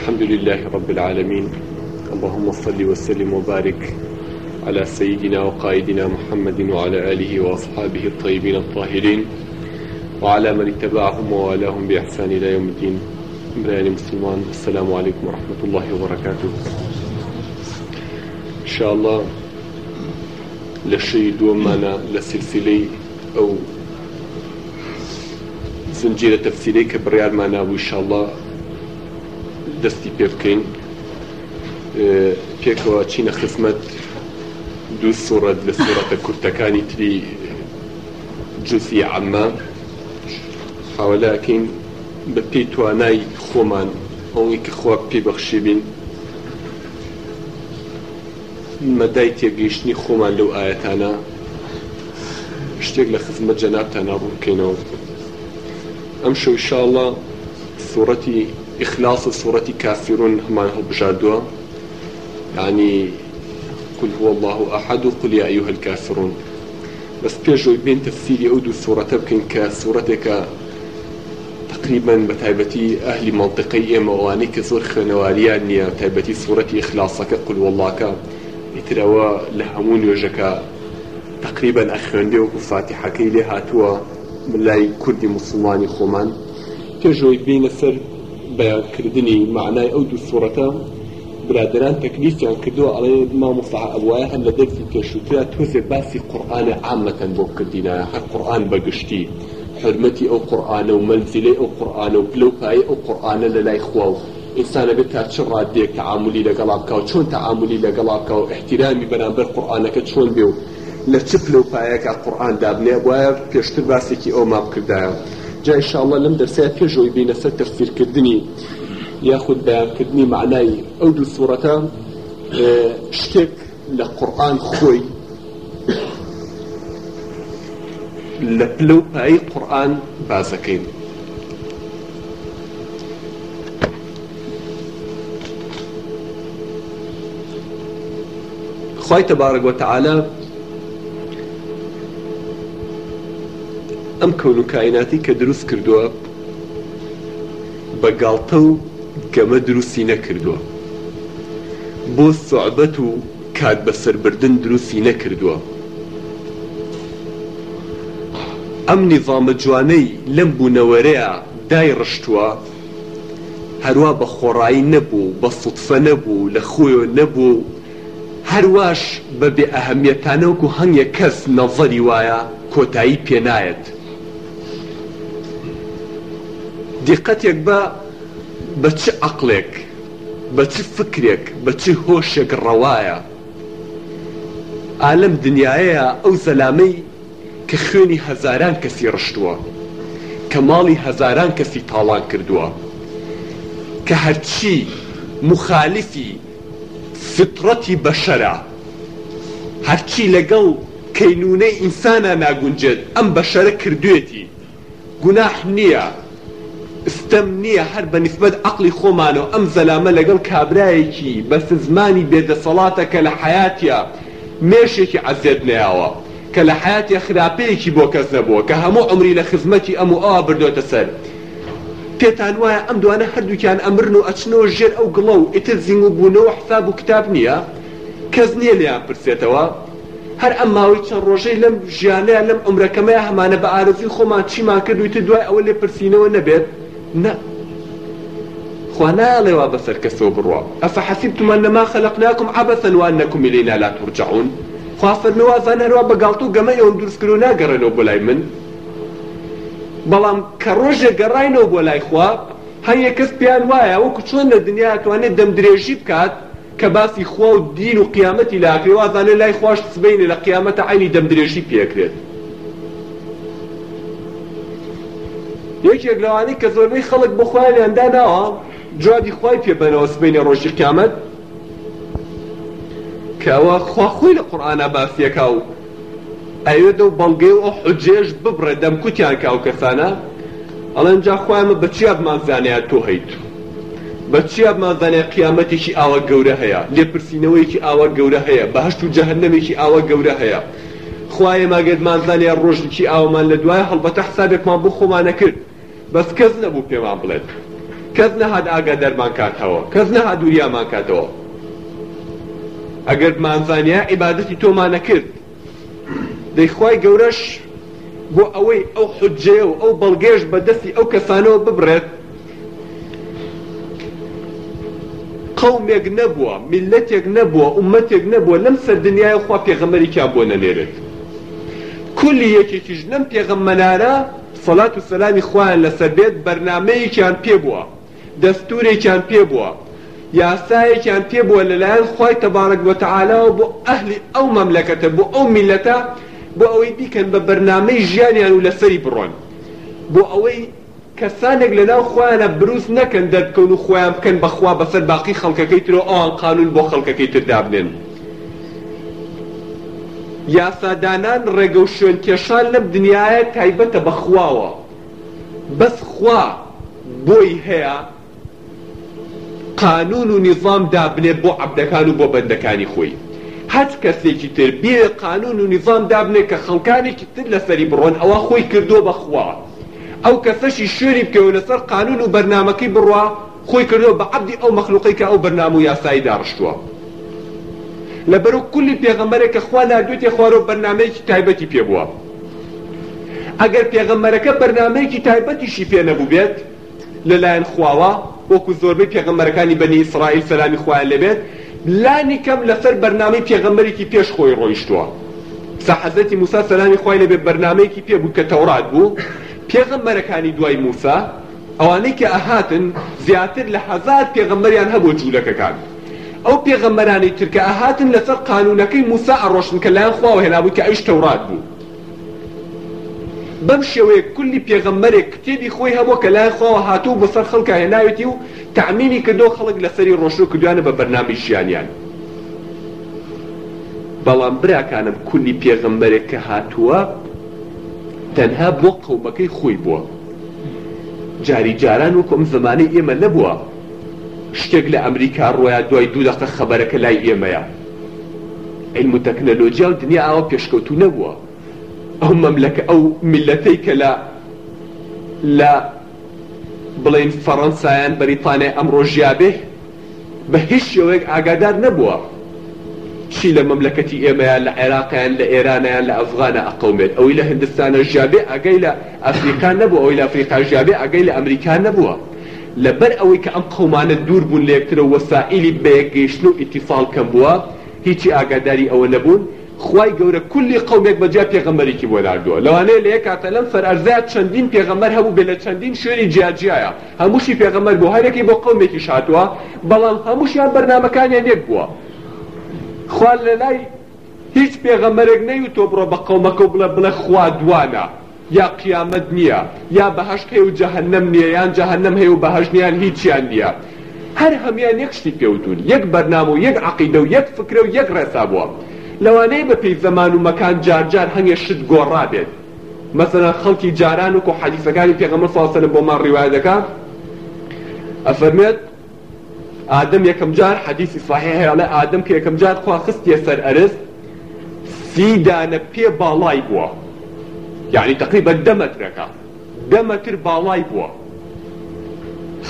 الحمد لله رب العالمين اللهم صل وسلم وبارك على سيدنا وقائدنا محمد وعلى آله وأصحابه الطيبين الطاهرين وعلى من اتبعهم ووالاهم بإحسان إلى يوم الدين براني مسلمان السلام عليكم ورحمة الله وبركاته إن شاء الله لشيء دومنا لسلسلة أو زنجيرة تفسيرية كبريال معنا وإن شاء الله دەستی پێ بکەین پێکەوە چینە خزمەت دوو سوورەت لە سوورەتە کورتەکانی تری جوسی عەمما حاوەلاکەین بە پێی توانای خۆمان ئەوی کە خوا پێبەخشی بین مەدای تێگەیشتنی خۆمان لەو ئاەتانە شتێک لە خزمەت جەنابتان نابووکەینەوە ئەم شەوشاڵە سوورەتی ئیخلاص و سوورەتی کافرون هەمان هەڵبژاردووە ینی قل هو الله أحد قل يا أيها الكافرون بس بيجو بين تفسيري أودو سورة بكين كسورتك تقريبا بتايبتي أهل منطقي مواني كزور خنواريان يا تايبتي سورة إخلاصك قل والله كا يتروا لهمون يوجك تقريبا أخوان ديو فاتحة كي لهاتوا من لاي كردي مسلماني خومان بيجو بين سر بەیانکردنی معنای ئەو دوو سوورەتە برادران تەکلیفیان کردووە ئەڵێ ما مستع ئەوواە هەم لە دەرسی پێشوترا تۆزێ باسی قورآانە عامەتەن بۆ کردینە هەر قورآان بەگشتی حرمەتی ئەو قورآانە و مەنزیلەی ئەو قورآانە و پلوپایی ئەو قورآانە لە لای خواوە ئینسانە بێت تا چ ڕادێک تعاملی لەگەڵاکەوە چۆن تعاملی لەگەڵاکەوە احتیرامی بەرامبەر قورآانەکە چۆن بێ و لە چ پلوپایەکە قورآان دابنێ وایە پێشتر باسێکی ئەو ماب کردایە. جا ئینشاءالله لەم دەرسەیە پێشەوەی بینە سەر تەفسیرکردنی یاخود بەیانکردنی معنای ئەو دوو سوورەتە شتێک لە قورآن خۆی لە پلە و پایی قورآن بازەکەین خی تەبارەگوتەعاە ئەم کەون و کایناتی کە دروست کردووە بە گاڵتە و گەمە دروستی نەکردووە بۆ سوعبەت و کات بەسەربردن دروستی نەکردووە ئەم نیظامە جوانەی لەم بوونەوەرەیە دای ڕشتووە هەروە بە خۆڕایی نەبوو بە سوتفە نەبوو لە خۆیەوە نەبوو هەرواش بە بێ ئەهەمیەتانەوەکو هەنگە کەس نەڤەری وایە کۆتایی پێنایەت. دیقەتێک بە بە چ عقلێک بە چ فکرێک بە چ هۆشێک ڕەوایە ئالم دنیاەیە ئەو زەلامەی کە خوێنی هەزاران کەسی ڕشتووە کە ماڵی هەزاران کەسی تاڵان کردووە کە هەرچی مخالفی فترەتی بەشەرە هەرچی لەگەڵ کەینونەی ئینسانە ناگونجێت ئەم بەشەرە کردوێتی گوناح نییە ستەم نییە هەر بە نسبەت عقلی خۆمانەوە ئەم زەلامە لەگەڵ کابرایەکی بە سزمانی بێدەسەڵاتە کە لە حیاتە مێشێکی عزیێت نیاوە کە لە حیاتی خراپەیەکی بۆ کەس نەبووە کە هەموو ئەمری لە خزمەتی ئەم و ئەوە بردۆتە سەر. پێتان وایە ئەم دوانە هەردووکیان ئەمرن و ئەچنەوە ژێر ئەو گڵە و ئیتر زیینگ و بوونەوە حساب و کتاب نییە کەس نییە لیان پرسێتەوە هەر ئەم ماوەی چەند ڕۆژەی لەم ژیانەیە لەم ئەمرەکەمەیە هەمانە بە ئارزی خۆمان چیمان کرد وتە دوای ئەوە لێ پرسیینەوە نەبێت نه خوانا لوا بسر كسو بروا أفحسبتم أنما خلقناكم عبثا وأنكم إلينا لا ترجعون خوافر نوا فانروا بقالتو قما يوم درس كرونا قرنو بولاي من بەڵام کە ڕۆژە گەڕینەوە بۆ لای خواب هەیە کەس پیان وایە وەکو چۆن لە دنیا توانێت دەمدرێژی بکات کە باسی خوا و دین و قیامەتی لاکرێ وازانێ لای خوش سبینە لە قیامەتە عینی دەمدرێژی پێکرێت یەکێک لەوانی کە زۆربەی خەڵک بخوایاندا ناوە جوادی خی پێبەرەوە سبینە ڕۆژی قیامەت کەەوە خواخۆی لە قورآە باسیەکە و ئەوێ دە و بەڵگەی و حجێش ببڕێ دەم کوتیان کاو کەسانە ئەڵەنجا خوامە بە چیابمان زانیان تۆ هەیت بە چیابمان زانیا قیامەتێکی ئاوە گەورە هەیە لێپرسینەوەیکی ئاوە گەورە هەیە بەهشت و جەهنمێکی ئاوە گەورە هەیە خوایە ماگەتمان زانیا ڕۆژنیکی ئاومان لە دوای هەڵبەتە حسابێکمان بۆ خۆمانە کرد بەس کەس نەبوو پێمان بڵێت کەس نەهات ئاگە دەرمان کاتەوە کەس نەها دووریامان کاتەوە ئەگەر مانزانیا عیباەتی تۆمانە کرد دەیخوای گەورەش بۆ ئەوەی ئەو حجێ و ئەو بەڵگێش بەدەستی ئەو کەسانەوە ببرێت قومێک نەبووە میلەتێک نەبووە عومەتێک نەبووە لەم سەر دنیای خوا پێغەمەریکا بۆ نەنێرێت کولی یەکێکیش لەم پێغەممەلارە سەلات و سەلامی خۆیان لەسەر بێت بەرنمەیەکیان پێ بووە دەستورێکیان پێ بووە یاسایەکیان پێ بووە لەلایەن خۆی تەبارەک وەتەعاالەوە بۆ ئەهلی ئەو مەملەکەتە بۆ ئەو میلەتە بۆ ئەوەی بیکەن بە بەرنمەی ژیانیان و لەسەری بڕۆن بۆ ئەوەی کەسانێک لەناو خۆیانە بروس نەکەن دەرکەون و خۆیان بکەن بەخوا بەسەر باقی خەڵکەکەی ترۆ ئەوان قانون بۆ خەڵکەکەی تردابنێن. یاسادانان ڕێگە و شوێنکێشان لەم دنیاە تایبەتە بەخواوە بەس خوا بۆی هەیە قانون و نیظام دابنێ بۆ عبدەکان و بۆ بەندەکانی خۆی هەچ کەسێکی تر بێ قانون و نیظام دابنێ کە خەڵکانێکی تر لەسەری بڕۆن ئەوە خۆی کردووە بەخوا ئەو کەسەشی شوێنی بکەوە لەسەر قانون و بەرنمەکەی بڕوا خۆی کردەوە بە عبدی ئەو مەخلوقی کە ئەو بەرنام و یاسایی داڕشتووە لەبەرو کولی پێغەمەرێک کە خوا نردوێتی خوارۆ بەرنمەیەکی تایبەتی پێبووە. ئەگەر پێغەمەرەکە بەرنمەیەکی تایبەتیشی پێ نەبوو بێت لەلایەن خواوە وەکو زۆربەی پێغەمەرەکانی بەنی ئیسرائیل سەلامی خویان لەبێت لانی کەم لەسەر بەرنامەی پێغەمەرێکی پێش خۆی ڕۆیشتووە. سەحەزەتی موسا سەلامی خوای لەبێت بەرنمەیەکی پێبوو کە تەورات بوو، پێغەمەرەکانی دوای موسا ئەوانەی کە ئەهاتن زیاتر لە حەزار پێغەمەریان هەبوو جوولەکەکان. ئەو پێغەمبەرانی ترکە ئاهاتن لەسەر قانونەکەی موسا ئەڕۆشن کە لایەن خواوە هێنابوو کە ئەوش تەورات بوو بەم شێوەیە کولی پێغەمبەرێک کتێبی خۆی هەبوو کە لای خواوە هاتوو بەسەر خەڵکە هێناوێتی و تعمینی کردۆ خەڵک لەسەری ڕۆشن و کردوانە بە بەرنامی ژیانیان بەڵام براکانم کولی پێغەمبەرێک کە هاتووە تەنها بۆ قەومەکەی خۆی بووە جاری جاران و کۆم زمانی ئێمە نەبووە شتێک لە ئەمریکا ڕۆیا دوای دوو دەقە خەبەرەکە لای ئێمەیە علم و تەکنەلۆجیا و دنیا ئاوە پێشکەوتو نەبووە ئەو مەملەکە ئەو میلەتەی کە لە لە بڵین فەڕەنسایان بەریتانیا ئەم ڕۆژیابێ بە هیچ شێوەیەک ئاگادار نەبووە چی لە مەملەکەتی ئێمەیان لە عێراقیان لە ئێرانیان لە ئەفغانە ئەقومێت ئەوی لە هندستانە ژیابێ ئەگەی لە ئەفریقا نەبوو ئەوی لە ئەفریقا ژیابێ ئەگەی لە ئەمریکا نەبووە لەبەر ئەوەی کە ئەم قەمانە دوور بوون لە یەکترەوە وەسائلی بەیەکگەیشتن و ئیتیفال کەم بووە هیچی ئاگاداری ئەوە نەبوون خی گەورە کولی قومێک بەجا پێغەمەرێکی بۆ داردووە لەوانەیە لە کاتە لەم فەرزیات چەندین پێغەمەر هەبوو بێ لە چەندین شوێنی جیاجیایە هەمووشی پێغەمەر بۆ هەرێکی بۆ قومێکی شاتووە بەڵام هەمووشیان بەرنمەکانیان یەک بووە خوال لە لای هیچ پێغەمەرێک نەی و تۆ بڕۆ بە قومەکە و بڵە بڵە خوا دوانە یا قیامەت نییە یا بەهش هەیە و جەهنم نییە یان جەهنم هەیە و بەهشنیان هیچیان نییە هەر هەمیان یەکشتی پێوتون یەک بەرنامە و یەک عقیدە و یەک فکرە و یەک ڕێسا بووە لەوانەیە بە پێی زەمان و مەکان جارجار هەنگێ شت گۆڕا بێت مەسەن خەڵکی جاران و کۆ حەدیسەکانی پێغەمە ساسەن بۆمان ڕیواەکە ئەفەرمێت ئادەم یەکەم جار حەدیسی ساحی هەیەڵە ئادەم کە یەکەم جار خواخستیە سەر ئەرست سی دانە پێ باڵای بووە یعنی تقریبا دەمەترەکە دەمەتر باڵای بووە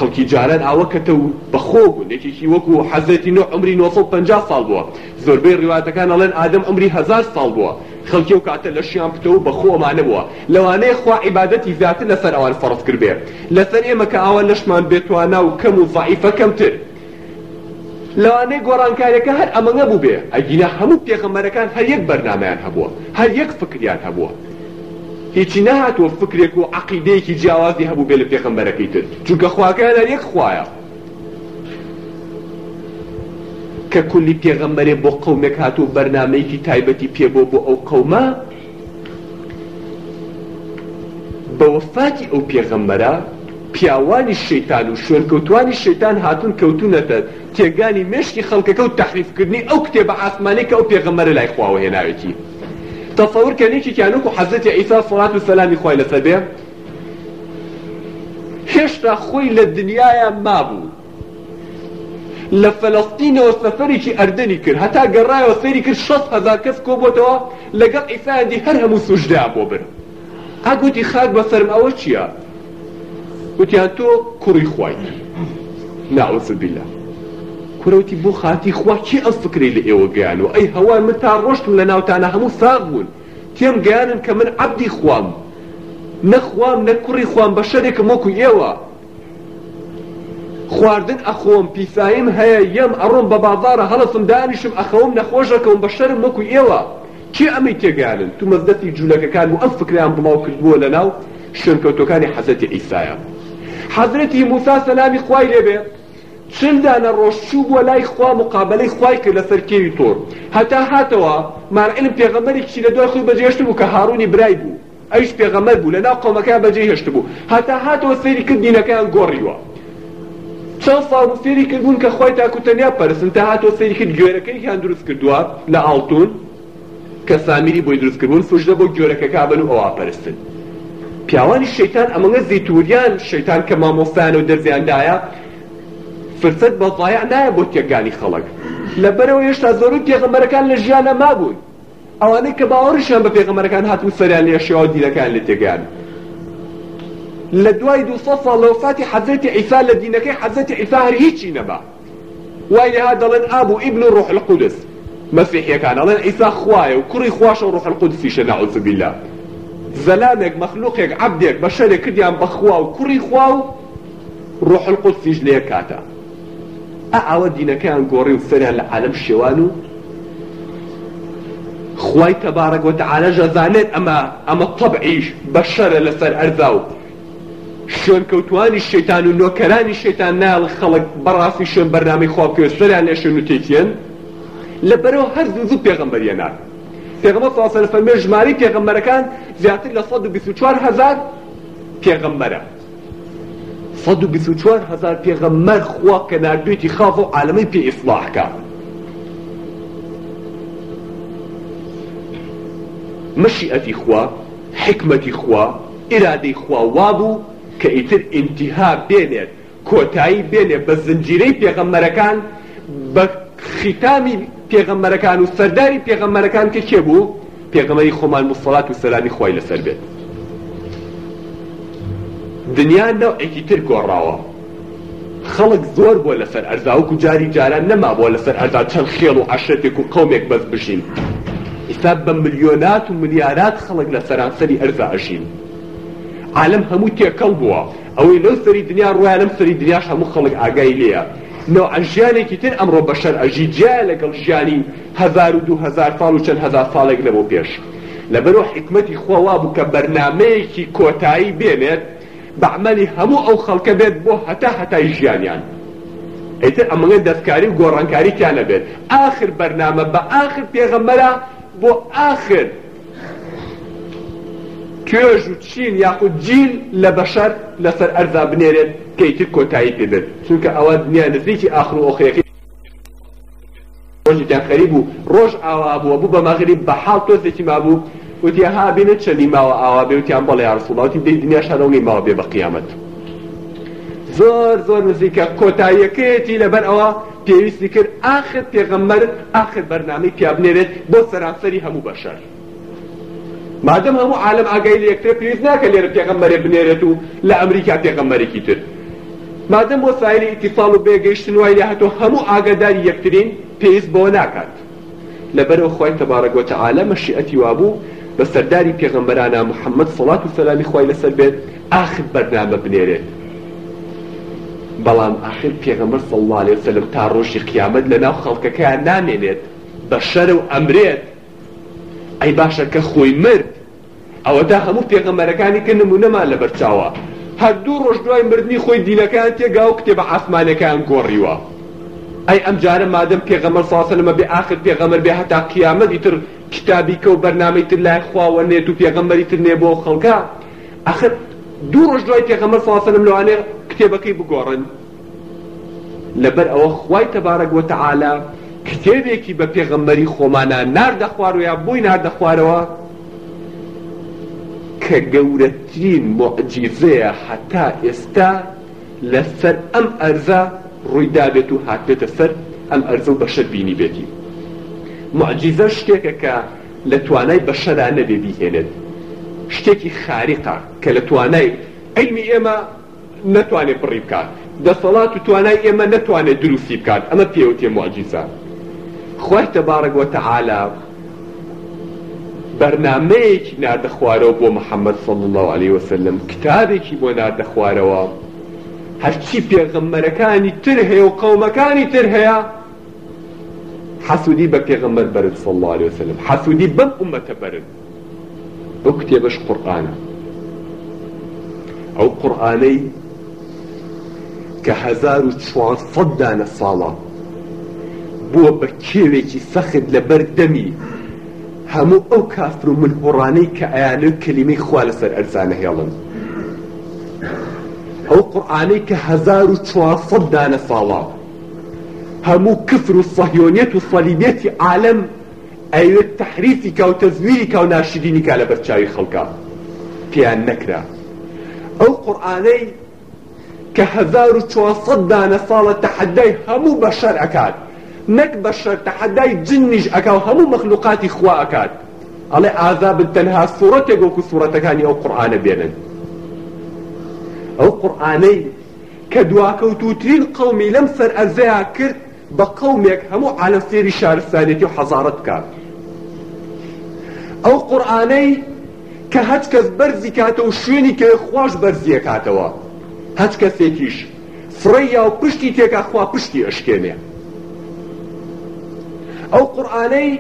خەڵکی جاران ئاوەکەتە و بەخۆبوون یەکێکی وەکو حەزەتی نۆ ئەمری 950 ساڵ بووە زۆربەی ڕواتەکان ئەڵێن ئادەم ئەمری هزار ساڵ بووە خەڵکی و کاتە لە شیان پتە و بەخۆمانە بووە لەوانەیە خوا عیباەتی زیاتر لەسەر ئەوان فەرز کرد بێ لەسەر ئێمە کە ئاوە لەشمان بێتوانە و کەم و زعیفە کەمتر لەوانەیە گۆڕانکاریەکە هەر ئەمەگە بوو بێ ئەگینە هەموو پێغەمەرەکان هەر یەک بەرنمەیان هەبووە هەر یەک فکریان هەبووە هیچی نهاتوە فکرێک و عقیدەیەکی جیاوازی هەبوو بێ لە پێخەمبەرەکەی تر چونکە خواکە لە یەک خوایە کە کولی پێغەمبەرێ بۆ قەومێک هاتوو بەرنمەیەکی تایبەتی پێبۆ بۆ ئەو قەومە بە وەفاتی ئەو پێغەمبەرە پیاوانی شەیتان و شوێنکەوتانی شەیتان هاتون کەوتونەتە تێگانی مشکی خەڵکەکە و تەخریفکردنی ئەو کتێبە ئاسمانێکە ئەو پێغەمەرە لای خواوە هێناوێتی تصور كان يجي كانوك حضرت عيسى صلاة والسلام خوي لسبه هشتا خوي للدنيا ما بو لە فەلستینەوە سەفەرێکی ئەردەنی کرد هەتا گەڕایەوە سەری کرد 6هزار کەس کۆبتەوە لەگەڵ ئیساندی هەر هەموو سوژدا بۆ بن ئاگوتی خاک بە سەرم ئەوە چییە؟ گوتیان تۆ کوڕی خوایت ناوەسبیلا کوروتی بۆ خاتی خواکی ئەس فکری لە ئێوە گیان و ئەی هەوان من تا ڕۆشتم لە ناوتانە هەموو ساغ بوون تێم گیانن کە من عبدی خوام نەخوام نە کوڕی خوام بە شەرێکم وەکو ئێوە خواردن ئەخۆم پیسایم هەیە یەم ئەڕۆم بە بازارە هەڵسم دانیشم ئەخەوم نەخۆشەکەم بە شەرم وەکو ئێوە کێ ئەمەی تێگانن تو مەزدەتی جوولەکەکان و ئەم فکریان بڵاو کردبووە لە ناو شنکەوتەکانی حەزەتی ئیسایە حەزرەتی موسا سەلامی خوای لێبێت چل دانە ڕۆژچوو بووە لای خوا مقابلەی خوای کرد لە سەرکێوی تۆر هەتا هاتەوە مانعلم پێغەمەری کچی لە دوای خۆی بەجێشت بوو کە هاڕوونی برای بوو ئەوش پێغەمەر بوو لە ناو قۆمەکان بەجێ هێشت بوو هەتا هاتەوە سەیری کرد دینەکەیان گۆڕیوە چەند ساڵ سێری کردبوون کە خۆی تاکوتەنیا پەرسن تا هاتۆ سەری کرد گوێرەکەیان دروست کردووە لە ئاڵتون کە سامیری بۆی دروستکردبوون فژدە بۆ گوێرەکەکە بن و ئەوە پەرستن پیاوانی شەیتان ئەمەگە زیتوریان شەیتان کە مامۆستان و دەرزیاندایە فرسەت بە ضایع نایە بۆ تێکانی خەڵک لەبەرەوە هێشتا زۆرن پێغەمەرەکان لە ژیانە مابوون ئەوانەی کە باوەڕشیان بە پێغەمەرەکان هاتوو سەریان لێشەوە دیینەکان لە تێگەیان لە دوای دو سەڵ لەوفاتی حەزەتی عیسا لە دینەکەی حەزەتی عیسا هەر هیچی نەبا وای لەها دەڵێن ئاب و ئیبن و ڕۆح القودس مەسیحیەکان ئەڵێن عیسا خوایە و کوڕی خواشە و ڕۆح القودسیشە نەعوذ بالله زەلامێک مەخلوقێک عەبدێک بەشەرێک کردیان بەخوا و کوڕی خوا و ڕۆح القودسیش لێ کاتە ئەوە دینەکەیان گۆڕی و فەریان لە عالم شێوان و خی تەبارەگوتەعاالە ژەزانێت ئەمە ئەمە تەبعیش بە شەرە لەسەر ئەردا و شوێنکەوتانی شێتان و نۆکەرانی شێتان ناڵ خەڵک بەڕاستی شوێن بەرنامی خواکوێ سەریان لە شوێن و تێکیان لەبەرەوە هەر زوو پێغمبەریە نار پێغمە ساسەرفەرمێ ژماری پێغمبەرەکان زیاتر لە 1940 هزار پێغمبەرە صد و بچوار هزار پێغەمەر خوا کە نردوێتی خاف و عالمی پێ ئیسلاحکە مەشیئەتی خوا حکمەتی خوا ئرادەی خوا وابوو کە ئیتر ئینتیها بێنێت کۆتایی بێنێ بە زنجیرەی پێغەمەرەکان بە خیتامی پێغەمەرەکان و سەرداری پێغەمەرەکان کە کێ بوو پێغەمەری خۆمان مسەڵات و سەلامی خۆی لەسەر بێت دنیا نەوعێکی تر گۆڕاوە خەڵک زۆر بۆ لەسەر ئەرزاوکو جاری جاران نەما بۆ لەسەر ئەردا چەند خێڵ و عشرێک و قومێک بەس بشین ئیساب بە ملیۆنات و ملیارات خەڵک لە سەرانسەری ئەرزا ئەشین عالم هەموو تێکەڵ بووە ئەوەی لەو سەری دنیا ڕوایە لەم سەری دنیاش هەموو خەڵک ئاگای لێە نو ئەژیانێکی تر ئەمڕۆ بەشەر ئەژی جیا لەگەڵ ژیانی هزار و دوهزار ساڵ و چەند هزار ساڵێک لەبەوە پێش لەبەرەوە حکمەتی خۆوا بوو کە بەرنمەیەکی کۆتایی بێنێت بەعملی هەموو ئەو خەڵکە بێت بۆ هەتا هەتای ژیانیان ئیتر ئەمەگە دەستکاری و گۆڕانکاریان نەبێت آخر بەرنامە بە آخر پێغەمەرە بۆ آخر توێژ و چین یاخود جیل لە بەشەر لەسەر ئەرزا بنێرێت کەیتر کۆتایی پێبێت چونکە ئەوە دنیا نزیکی ئاخر و ئۆخەکەی ڕۆژیان خەریب و ڕۆژ ئاوا بووە بوو بە مەغریب بە حاڵ تۆزێکی مابوو وتی ها بێنێت چەندی ماوە ئاوا بێوتیان بەڵێ یارسوڵاتی دی دنیاشانەوەی ماوە بێ بە قیامەت زۆر زۆر نزیکە کۆتاییەکەیەتی لەبەر ئەوە پێویستی کرد ئاخر پێغەمبەر ئاخر بەرنامەی پیابنێرێت بۆ سەراسەری هەموو بەشەر مادەم هەموو عالم ئاگای لەکتر پێویست ناکە لێرە پێغەمبەرێ بنێرێت و لە ئەمریکا پێغەمبەرێکی تر مادەم بۆ سایری ئیتیساڵ و بێگەیشتن وای لە هەتۆ هەموو ئاگاداری یەکترین پێویست بۆ ناکات لەبەرەوە خۆی تەبارەگۆتە عالە مەشیئەتی وابوو بە سەرداری پێغمبەرانە محەممەد سڵات و سەلامی خی لەسەر بێت آخر بەرنامە بنێرێت بەڵام آخر پێغەمبەر سەڵڵا لێ سەلم تا ڕۆژی قیامەت لە ناو خەڵکەکەیان نامێنێت بە شەرە و ئەمرێت ئەی باشە کە خۆی مرد ئەوە تا هەموو پێغەمەرەکانی کە نمونەمان لە بەرچاوە هەردوو ڕۆژ دوای مردنی خۆی دینەکان تێگا و کتێبە ئاسمانەکان گۆڕیوە ئەی ئەم جارە مادەم پێغەمەر ساسەلمە بێ آخر پێغەمەر بێ هەتا قیامەتی تر کتابی کە و بەرنامەی تر لای خواوە نێت و پێغەمەری تر نێ بۆ خەڵکە ئەخر دوو ڕۆژ دوای پێغەمەر ساسەلم لەوانێ کتێبەکەی بگۆڕن لەبەر ئەوە خوای تەبارەک وتەعالا کتێبێکی بە پێغەمەری خۆمانە ناردە خوارویە بۆی ناردە خوارەوە کە گەورەترین مۆعجیزەیە حتا ئێستا لەسەر ئەم ئەرزە ڕوویدابێت و هاتبێتە سەر ئەم ئەرزە و بەشەر بینی بێتی معجیزە شتێکە کە لە توانای بەشەدا نەبێ بیهێنێت شتێکی خارقا کە لە توانای علمی ئێمە نتوانێت پڕی بکات دەسەڵات و توانای ئێمە نتوانێت دروستی بکات ئەمە پێوتێ معجیزە خوارتە بارەگوەتەعالا بەرنمەیەکی نردەخوارەوە بۆ محەممەد سڵ الله عليه وسلم کتابێکی بۆ نردەخوارەوە هەرچی پێغەمبەرەکانی تر هەیە و قەومەکانی تر هەیە حەسوودی بە پێغەمبەر بەرد صلی الله عليه وسلم حەسوودی بەم ئومەتە بەرد ئەو کتێبەش قورئانە ئەو قورئانەی کە هەزار و چوانسەد دانە ساڵە بووە بە کێوێکی سەخت لەبەر دەمی هەموو ئەو کافر و منهۆڕانەی کە ئەیانە کللیمەی خوا لەسەر ئەرزانە هێڵن ئەو قورآانەی کە 1940 دانە ساڵاوە هەموو کفر و سەهیۆنیەت و سەلیبێتی عالم ئەوێت تحریفی کا و تەزویری کا و ناشرینی کا لە بەرچاوی خەڵکە پێیان نەکرا ئەو قورآانەی کە 1940 دانە ساڵە تەحەدای هەموو بەشەر ئەکات نەک بەشەر تەحەدای جنیش ئەکا و هەموو مەخلوقاتی خوا ئەکات ئەڵێ ئازا بن تەنها سوورەتێک وەکو سوورەتەکانی ئەو قورآانە بێنن ئەو قورآانەی کە دواکەوتوترین قەومی لەم سەر ئەزەیە کرد بە قەومێک هەموو عالم سێری شارستانێتی و حەزارت کات. ئەو قورآانەی کە هەچ کەس بەرزی کاتە و شوێنی کە خوۆش بەرزیە کاتەوە هەچ کەسێکیش فڕیا و پشتی تێکە خوا پشتی ئەشکێنێ. ئەو قورآانەی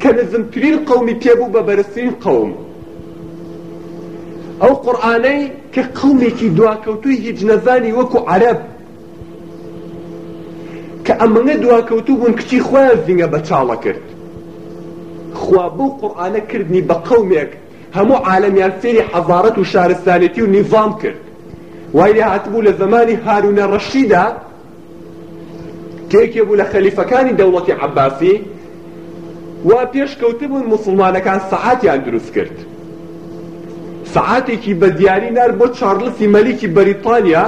کە نزمترین قومی پێبوو بە بەرزترین قوم ئەو قورآانەی کە قومێکی دواکەوتوی هیچ نەزانی وەکو عرب کە ئەمەە دواکەوتوو بوون کچی خۆیان زیینگە بە چاڵە کرد خوا بۆ قورآانە کردنی بە قومێک هەموو عالمیان فێری حەزارەت و شارستانێتی و نیڤام کرد وای لە هاتبوو لە زمانی هارونە ڕەشیدا تێکێ بوو لە خەلیفەکانی دەوڵەتی عباسی وا پێشکەوتبوون مسلمانەکان سەعاتیان دروست کرد سعاتێکی بە دیاری نار بۆ چارلسی مەلیکی بەریتانیا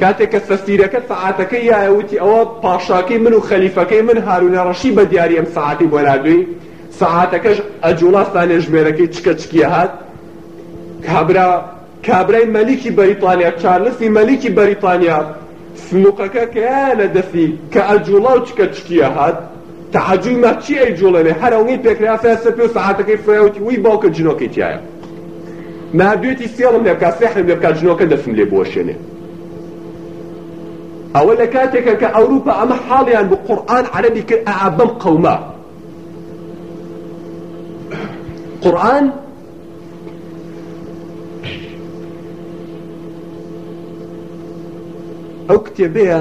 کاتێک کە سەسیرەکە سعاتەکەی یاوتی ئەوە پاشاکەی من و خەلیفەکەی من هارونەڕەشی بە دیاری ئەم سعاتی بۆ ناگوی سعاتەکەش ئەجوڵاستانێ ژمێرەکەی چکە چکیە هات کابرا کابرای مەلیکی بەریتانیا چارلسی مەلیکی بەریتانیا سنوقەکە کەیانە دەستی کە ئەجوڵا و چکە چکیە هات تەحەجوی مەچی ئەی جوڵەنێ هەرەوەی پێکرافە سەپێ و سعاتەکەی فێوتی وی باوکە جنۆکەی تایە مادوێتی سێڵم لێ بکات سێحم لێ بکات ژنۆکە دەسم لێ بۆشێنێ ئەوە لە کاتێکە کە ئەوروپا ئەمە حاڵیان بۆ قورآن عەرەبی کرد ئەعابەم قەوما قورآن ئەو کتێبەیە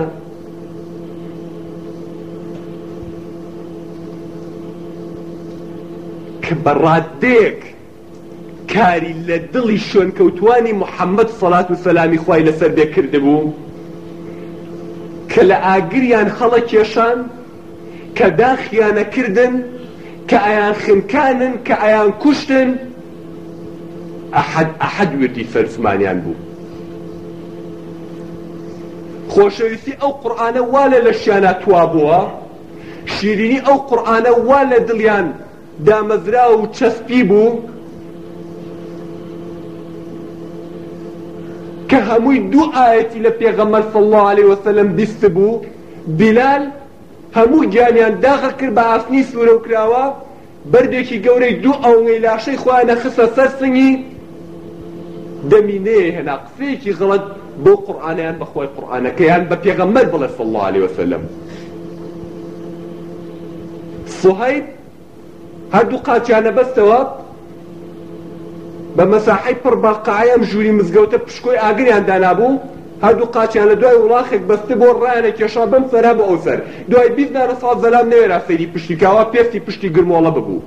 کە بەڕادێک کاری لە دڵی شوێنکەوتانی محەممەد سەلات و سەلامی خی لەسەر دەکردبوو کە لە ئاگریان خەڵە کێشان کە داخیانەکردن کە ئایان خنکانن کە ئایان کوشتن ئەحد ئەحد وردی فەرزمانیان بوو خۆشەویستی ئەو قورآانە والە لە شیانە توابووە شیرینی ئەو قورآانە وا لە دڵیان دامەزرا و چەسپی بوو کە هەمووی دوو ئاەتی لە پێغەمەر فله عليه وسلم بیست بوو بیلال هەموو گیانیان داخە کرد بە ئاسنی سوورە و کراوە بردێکی گەورەی دوو ئەوەی لاشەی خوانە خسە سەرسنگی دەمینەیە هێنا قسەیەکی غڵەت بۆ قورآانیان بەخۆی قورآانەکەیان بە پێغەمەر بڵێ فله عليه وسلم سوهیب هەردوو قاچیانە بەستەوە بە مەساحی پڕباقایم ژووری مزگەوتە پشکۆی ئاگریان دانابوو هەردوو قاچیان لە دوای وڵاخێک بەستی بۆ ڕایانە کێشا بم فەرە بە ئەوسەر دوای بیدارە ساڵ زەلام نێرا سەری پشتیکاوە پێستی پشتی گرمۆڵە ببوو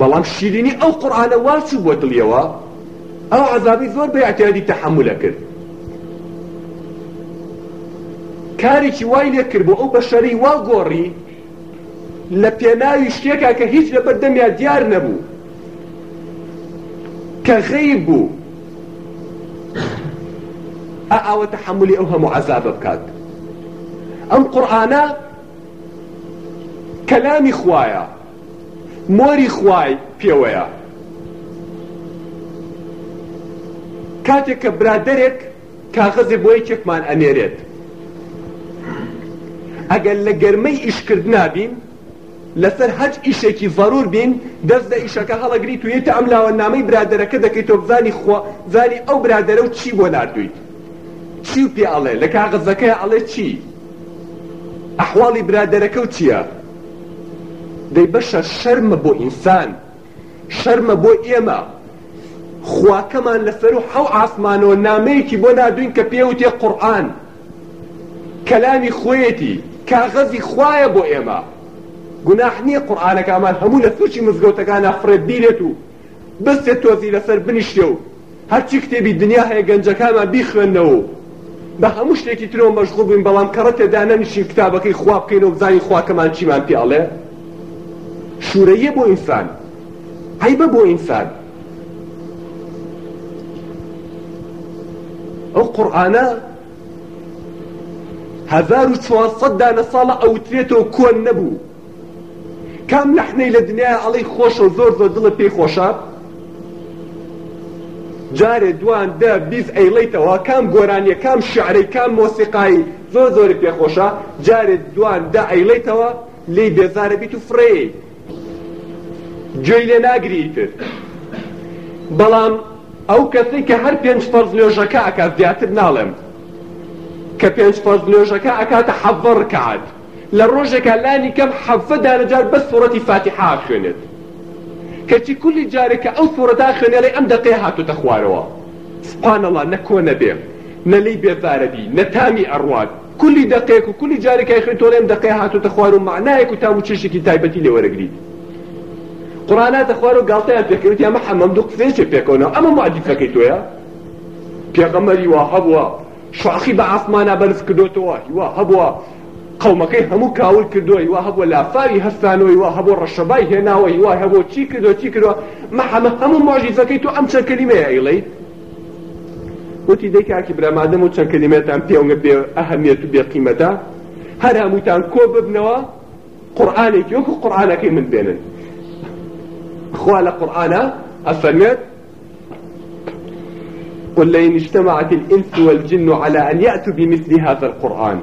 بەڵام شیرینی ئەو قورآانە واچوو بۆ دڵیەوە ئەو عذابی زۆر بە ئاعتیادی تەحملە کرد کارێکی وای لێ کرد بۆ ئەو بە شەری وا گۆڕی لە پێناوی شتێکا کە هیچ لەبەردەمیان دیار نەبوو کە غەیب بوو ئاوە تەحملی ئەو هەموو عذابە بکات ئەم قورآانە کەلامی خوایە مۆری خوای پێوەیە کاتێک کە برادێک کاغەزی بۆ یەکێکمان ئەنێرێت ئەگەر لە گەرمەی ئیشکرد نابین لەسەر هەچ ئیشێکی ضرور بین دەست لە ئیشەکە هەڵەگری توێتە ئەم لاوەنامەی برادەرەکە دەکەیت تۆ بزانی خوا زانی ئەو برادەرە و چی بۆ نردویت چی و پێ ئەڵێ لە کاغزەکەی ئەڵێ چی ئەحواڵی برادەرەکە و چییە دەی بەشە شەرمە بۆ ئینسان شەرمە بۆ ئێمە خواکەمان لەسەر و حەو ئاسمانەوە نامەیەکی بۆ نادوین کە پێوتێ قورآن کەلامی خوێتی کاغەزی خویە بۆ ئێمە گوناح نییە قورآانەکەمان هەموو لە سوچی مزگەوتەکانە فرێت بیرێت و بەستێت تۆزی لەسەر بنیشتێ و هەرچی کتێبی دنیا هەیە گەنجەکانمان بیخوێندنەوە بە هەموو شتێکی ترەوە مەشغوڵ بین بەڵام کەڕەتێدا نەنشین کتابەکەی خوا بکەینەوە بزانین خواکەمان چیمان پیاڵێ شوورەیە بۆ ئینسان عیبە بۆ ئینسان ئەو قورآانە هەزار و چوان سەددانە ساڵە ئەوترێتەوە کۆن نەبوو کام لەحنەی لە دنیا ئەڵی خۆشە و زۆر زۆر دڵە پێی خۆشە جارێ دوان دە بیست ئەیڵیتەوە کام گۆرانیە کام شعرەی کام مۆسیقایی زۆر زۆری پێخۆشە جارێ دوان دە ئەیڵیتەوە لی بێزارە بیت و فڕێ گوێی لێ ناگریتر بەڵام ئەو کەسی کە هەر پێنج فەرز نوێژەکە ئەکات زیاتر ناڵێم کە پێنج فەرز نوێژەکە ئەکاتە حەڤڕ کات لە ڕۆژێکە لانی کەم حەفە دارەجار بە سوورەتی فاتیحا خوێنێت کەچی کولی جارێکە ئەو سوورەتا خوێنێ لەی ئەم دەقێ هاتوتە خوارەوە سپانەڵە نەکۆ نەبێ نەلی بێزارەبی نەتامی ئەڕوات کولی دەقێک و کولی جارێکای خوێن تۆڵێم دەقێ هاتوتە خوار و معنایەک و تاو چشێکی تایبەتی لێوەرەگریت قوراناتە خوار و گڵتەیان پێکردی ئەمە حەمەمدو قفێنێ پێکەوە ئەمە معدیفەکەی تۆیە پێغەمەری وا هەبووە شاخی بە ئاسمانە بەرز کردوتەوە هیوا هەبووە قەومەکەی هەموو کاول کردوی وا هەبوو لافاری هەستانەوەی وا هەبوو ڕەشەبای هێناوەی وا هەبوو چی کردو چی کردوە مەحەمە هەموو ماژیزەکەی تو ئەم چەکەلیمەیە ئەیڵی وتی دەیکاکی برەمادەم و چەند کلمێتان پێوەگە بێ ئەهەمێت و بێقیمەتە هەر هەمووتان کۆ ببنەوە قورآانێکی وەکو قورآانەکەی من بێنن خوا لە قورآانە ئەفەرمێت قل لئن اجتمعت الإنس والجن على أن يأتوا بمثل هذا القرآن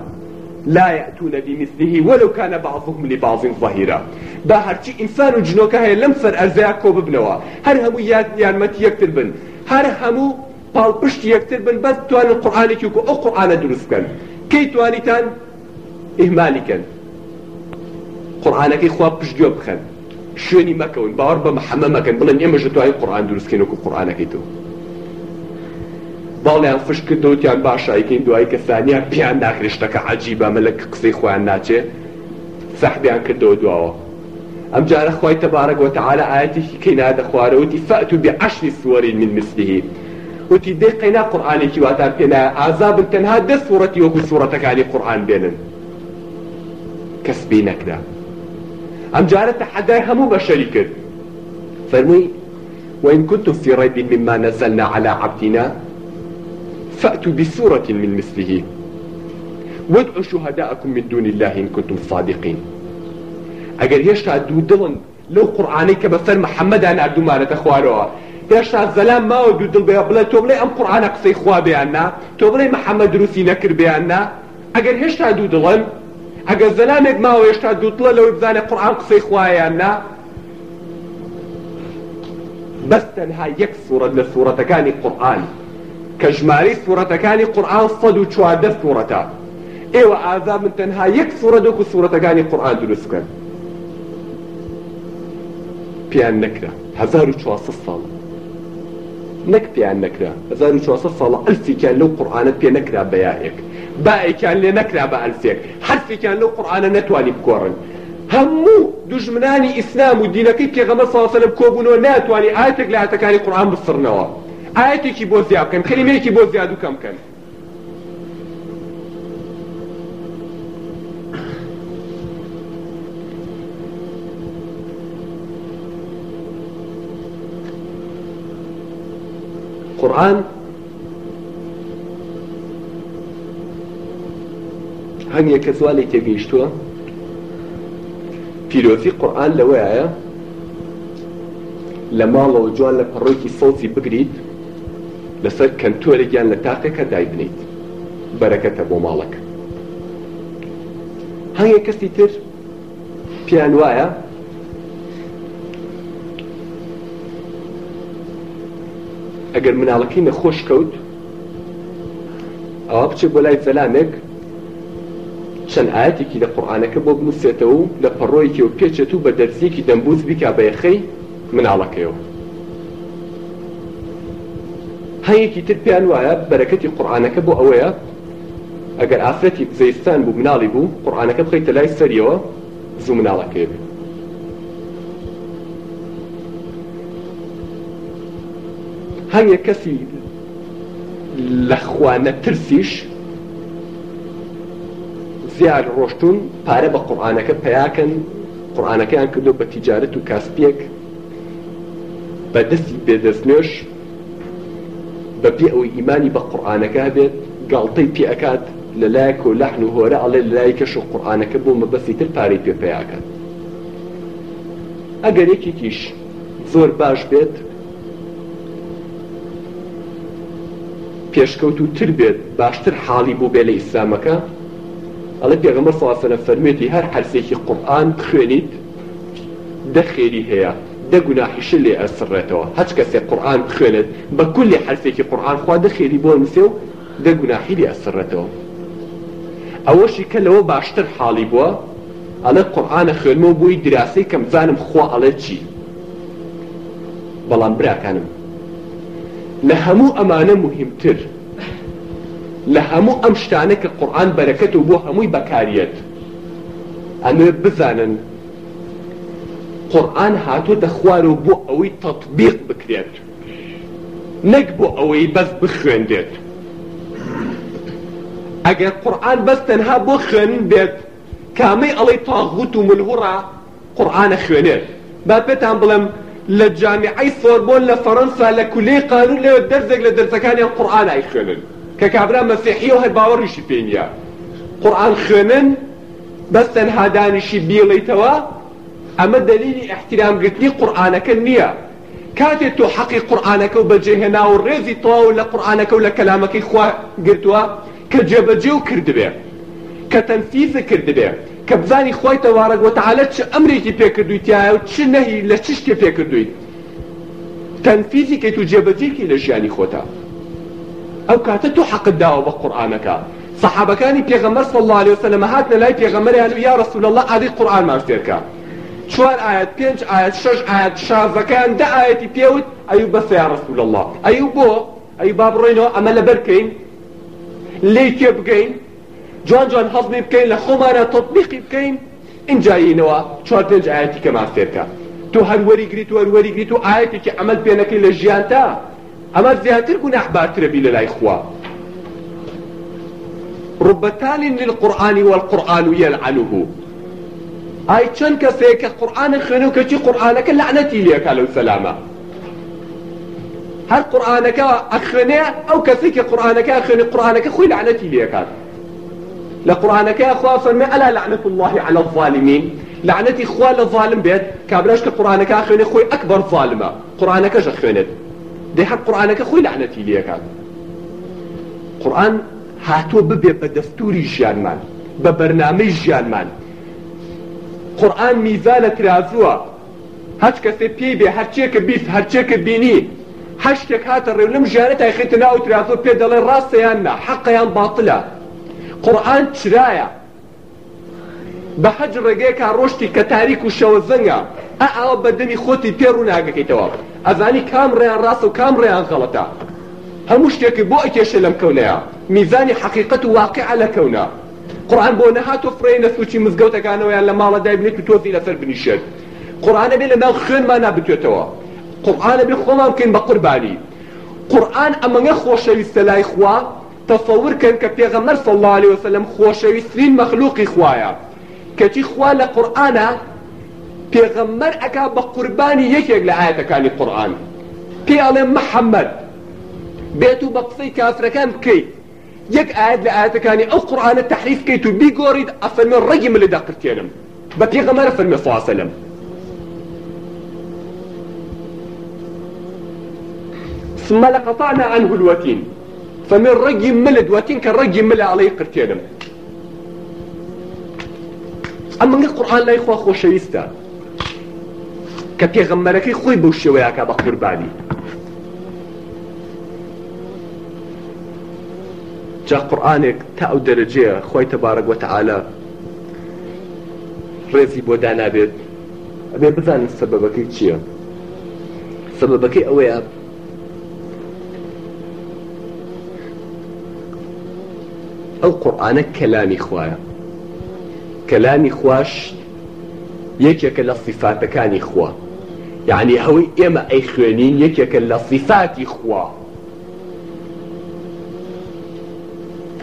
لا يأتون بمثله ولو كان بعضهم لبعض ظهيرا با هەرچی ئینسان و جنۆکە هەیە لەم سەر ئەرزەیە کۆ ببنەوە هەر هەموو یاد یارمەتی یەکتر بن هەر هەموو پاڵپشت یەکتر بن بەس توانن قورآانێکی وکو ئەو قورآانە دروستکەن کەی توانیتان ئیهمالیکەن قورآانەکەی خوا پشتگوێ بخەن شوێنی مەکەون باوەڕ بە محەممەکەن بڵێن ئێمەش توانی قورآان دروستکەن وکو قورآانەکەی تەوە باڵیان فش کردوتیان باشایکەین دوای کە ثانیا پیان ناخریشتەکە عجیب بە مەلک قسەی خۆیان ناچێ سەحبیان کردەوە دواوە ئەم جارە خی تەبارە گۆتەعاالە ئاەتێکی کەینادە خوارەوتی فەت و بێعشری سووەری من مسلی وتی دێ قەینا قورآانێکی واتان پێنا ئازابن تەنها دە سوورەتی وەکو سوورەتەکانی قورآان بێنن کەسبی نەکرا ئەم جارە تەحەدای هەموو بەشەری کرد فەرمووی وإن كنتم في ريب مما نزلنا على عبدنا فأتوا بسورة من مثله وادعوا شهداءكم من دون الله إن كنتم صادقين ئەگەر هێشتا دوو دڵن لەو قورآانەی کە بەسەر محەممەدا نردومانەتە خوارەوە هێشتا زەلام ماوە دوو دڵ بێ بڵێ تۆ بڵێ ئەم قورآانە قسەی خوا بیاننا تۆ بڵێ محەممە دروستی نەکرد بیاننا ئەگەر هێشتا دوو دڵن ئەگەر زەلامێک ماوە هێشتا دووتڵە لەوەی بزانێ قورآان قسەی خوایاننا بەس تەنها یەک سوورەت لە سوورەتەکانی قورآانی کە ژماری سوورەتەکانی قورآان سەد و چواردە سوورەتە ئێوە ئازا من تەنها یەک سوورە دۆک و سوورەتەکانی قورآان دروستکەن پیان نەکرا 1400 ساڵ نەک پیان نەکرا 1400 ساڵ ئەلفیان لەو قورآانە پێ نەکرا بەیەک باەکان لێ نەکرا بە ئەلفێک حرفێکیان لەو قورآانە نتوانانی بگۆڕن هەموو دوژمنانی ئیسلام و دینەکەی پێغەمە ساسە لە کۆبوونەوە ناتوانانی ئاتێک لە هاتەکانی قورآان بسرنەوە ئاەتێکی بۆ زیاد بکەن کەلیمەیەکی بۆ زیاد و کەم بکەن قورآن هەنگێک کە سوالی تێگەیشتووە پیرۆزی قورآن لەوەیە لە ماڵەوە جوان لە پەڕۆیکی سەوزی بگریت لەسەر کەنتۆرێکیان لە تاقێکە دایبنیت بەرەکەتە بۆ ماڵەکە هەنگێ کەسی تر پیان وایە ئەگەر مناڵەکەی نەخۆش کەوت ئەوە بچێت بۆ لای فەلامێک چەند ئاەتێکی لە قورآانەکە بۆ بنووسێتەوە لە پەڕۆیکی و پێچێت و بە دەرزیەکی دەمبوز بیکا بەیەخەی مناڵەکەیەوە هەیەکی تر پێیان وایە بەرەکەتی قورآانەکە بۆ ئەوەیە ئەگەر ئافرەتی زەیستان بوو مناڵی بوو قورآانەکە بخیتە لای سەریەوە زوو مناڵەکەی بێت هەنگە کەسی لەخواانە ترسیش زیار ڕۆشتون پارە بە قورآانەکە پیاکەن قورآانەکەیان کردو بە تیجارەت و کاسپێک بە دەستی بێدەستنوێش بە پێ ئەوی ئیمانی بە قورآانەکە بێت گاڵتەی پێ ئەکات لە لای کۆلاحن و هۆرە ئەڵێ لای کەش و قورآانەکە بۆ مەبەستی تر پارەی پێ پیاکات ئەگەر یەکێکیش زۆر باش بێت پێشکەوت و تر بێت باشتر حاڵی بوو بێ لە ئیسلامەکە ئەڵە پێغەمە سەواسەنە فەرمێتی هەر هەرسێکی قورآان خوێنیت دەخێری هەیە دەگوناحیش لێ ئەسڕێتەوە هەچ کەسێک قورآان بخوێنێت بە کولی حرفێکی قورآان خوا دەخێری بۆ نووسێ و دەگوناحی لێ ئەسڕێتەوە ئەوەشی کە لەوە باشتر حاڵی بووە ئەلە قورآانە خوێنمەوە بووی دراسی کەم زانم خوا ئەڵێ چی بەڵام براکانم لە هەموو ئەمانە مهمتر لە هەموو ئەم شتانە کە قورآان بەرەکەت و بۆ هەمووی بەکارێت ئەنێ بزانن قورآن هاتۆ دەخوار و بۆ ئەوەی تەطبیق بکرێت نەک بۆ ئەوەی بەس بخوێندێت ئەگەر قورآن بەس تەنها بۆ خوێنن بێت کامەی ئەڵەی تاغوت و منهڕا قورآانە خوێنێت با پێتان بڵم لە جامیعی سۆربۆن لە فەەنسا لە کولەی قانون لەوە دەرزێک لە دەرزەکانیان قورآانای خوێنن کە کابرا مەسیحی و هەر باوەڕیشی پێنیە قورآان خوێنن بەس تەنها دانیشی بیڵیتەوە ئەمە دلیلی احترامگرتنی قورآانەکە نییە کاتێک تۆ حەقی قورآانەکە و بەجێهێنا و ڕێزی تەواو لە قورآانەکە و لە کەلامەکەی خوا گرتووە کە جێبەجێ و کردبێ کە تەنفیزە کردبێ کە بزانی خۆی تەوارەگوتەعاالە چ ئەمرێکی پێکردویتیایە و چ نەهی لە چ شتێ پێکردویت تەنفیزی کەیت و جێبەجێکی لە ژیانی خۆتا ئەو کاتە تۆ حەقت داوە بە قورآانەکە صحابەکانی پێغەمەر سڵ الله عليه وسلم هات لە لای پێغەمەریان و یا رسول الله عادی قورآن ماشتێکە چوار ئاەت پێنج ئاەت شش ئاەت شازەکان دە ئاەتی پێوت ئەو بە فیاڕسول الله ئەو بۆ ئەی با بڕێنەوە ئەمە لە بەرکەین لی کێ بگەین جوان جوان حەزمی بکەین لە خۆمانە تطبیقی بکەین اینجایینەوە چوار پێنج ئاەتی کە مافێکە تو هەروەری گریت وەروەری گریت و ئاەتێکی ئەمەل پێنەکەی لە ژیان تا ئەمە زیاتر بوو نەحباترەبی لە لای خوا ربتال للقرآن والقرآن يلعنه ئای چەند کەسێک کە قورآانە خوێن و کەچی قورآانەکە لەعنەتی لێکا لەو سەلامە هەر قورآانەکە ئەخێنێ ئەو کەسێکی قورآانەکە خوێنی قورآانەکە خۆی لەعنەتی لێکات لە قورآانەکە خوا فەرمێ ئەلا لەعنەت الله على الظالمین لعنەتی خوا لە ظالم بێت کابراش کە قورآانەکە خوێنێ خۆی ئەکبەر ظالمە قورآانەکەشە خوێنێت دەی هەر قورآانەکە خۆی لەعنەتی لێکات قورآن هاتووە ببێ بە دەستوری ژیانمان بە بەرنامەی ژیانمان قورآن میزا لە ترازووە هەچ کەسێ پێی بێ هەرچێکە بیست هەرچێکە بینی هەشتێک هاتە ڕێو لەم ژیانە تایخێتە ناو ترازۆ پێ دەڵێ ڕاستەیان نا حەقەیان باتلە قورآن چرایە بە حەج ڕێگەیەکە ڕۆشتی کە تاریک و شەوە زەنگە ئە ئاوە بەدەمی خۆتی پێڕ و ناگەکەیتەوە ئەزانی کام ڕێیان ڕاست و کام ڕێیان خەڵەتە هەموو شتێکی بۆ ئەکێشە لەم کەونەیە میزانی حەقیقت و واقع لە کەونە قورآن بۆ نەهاتۆ فرێنە سوچی مزگەوتەکانەوەیان لە ماڵە دای بنێت و تۆزی لەسەر بنیشێت قورآانە بێ لە ناو خوێنمان نابتێتەوە قورآانە بێ خۆڵان بکەین بە قوربانی قورآن ئەمەگە خۆشەویستە لای خوا تەفەورکەن کە پێغەمەر سەڵالی وسلم خۆشەویستترین مەخلوقی خوایە کەچی خوا لە قورآانە پێغەمەر ئەک بە قوربانی یەکێک لە ئاەتەکانی قورآن پێڵێ محەممەد بێت و بە قسەی کافرەکان بکەیت یەک ئاەت لە ئاەتەکانی ئەو قورآانە تحریفکەیت و بیگۆڕیت ئەفەرمە ڕێگی من لەدا قرتێنم بە پێغەمەرە فەرمە فاسەلم ثم لقطعنا عنه الوتين فمن رجي ملد وتين كان رجي ملد عليه قرتينم ئەمە قورآان لای خوا خۆشەویستە کە پێغەممەرەکەی خۆی بەو شێوەیەکە بە قوربانی جا قورآانێک تا ئەو دەرەجەیە خۆی تەبارەگوتەعاالە ڕێزی بۆ دانابێت ئەبێ بزانن سەبەکەی چییە سەبەکەی ئەوەیە ئەو قورآانە کەلامی خویە کەلامی خوش یەکێکە لە سیفاتەکانی خوا یعنی هەوی ئێمە ئەی خوێنین یەکێکە لە سیفاتی خوا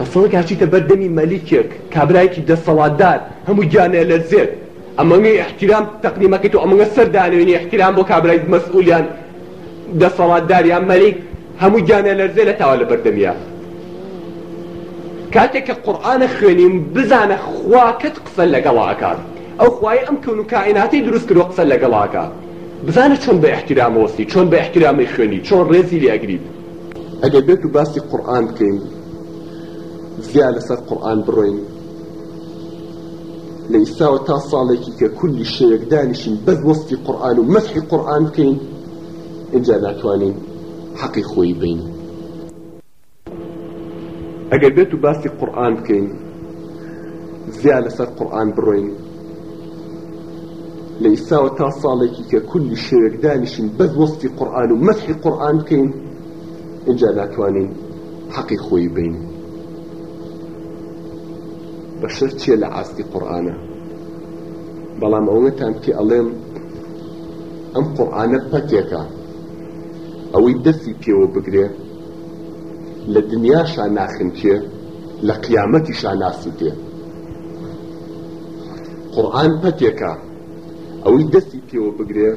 پسڵک هەچیتە بەردەمی مەلیکێک کابراایکی دەسەڵاتدار هەموو گیانە لە زێت ئەمەنگەی احتیرام تەقنیمەکەیت و ئەمەگە سەردانوێنی احتیرام بۆ کابرای مەسئولیان دەسەڵاتداریان مەلیک هەموو گیانە لەرزێ لە تاوا لە بەردەمیە کاتێک کە قورآانە خوێنیم بزانە خواکەت قسە لەگەڵاکات ئەو خوای ئەم کەون و کائیناتی دروست کرد قسە لەگەڵاکە بزانە چۆن بە احتیرامەوەستی چۆن بە احتیرامی خوێنی چۆن ڕێزی لێگریب ئەگەر بێت و باسی قورآان بکەین زیا لەسەر قورآن بڕۆین لە ئیساوە تا ساڵێکی کە کولی شەیەک دانیشین بەز وەستی قورآن و مەسحی قورآن بکەین اینجا ناتوانین حەقی خۆی بین ئەگەر بێت و باسی قورآن بکەین زیا لەسەر قورآن بڕۆین لە ئیساوە تا ساڵێکی کە کولی شەیەک دانیشین بەز وەستی قورآن و مەسحی قورآن بکەین اینجا ناتوانین حەقی خۆی بین بەشر چیە لە ئاستی قورآانە بەڵام ئەوەتان پێ ئەڵێم ئەم قورآانە پەتێکە ئەوەی دەستی پێوە بگرێ لە دنیاشا ناخنتێ لە قیامەتیشا ناسوودێ قورآن پەتێکە ئەوەی دەستی پێوە بگرێ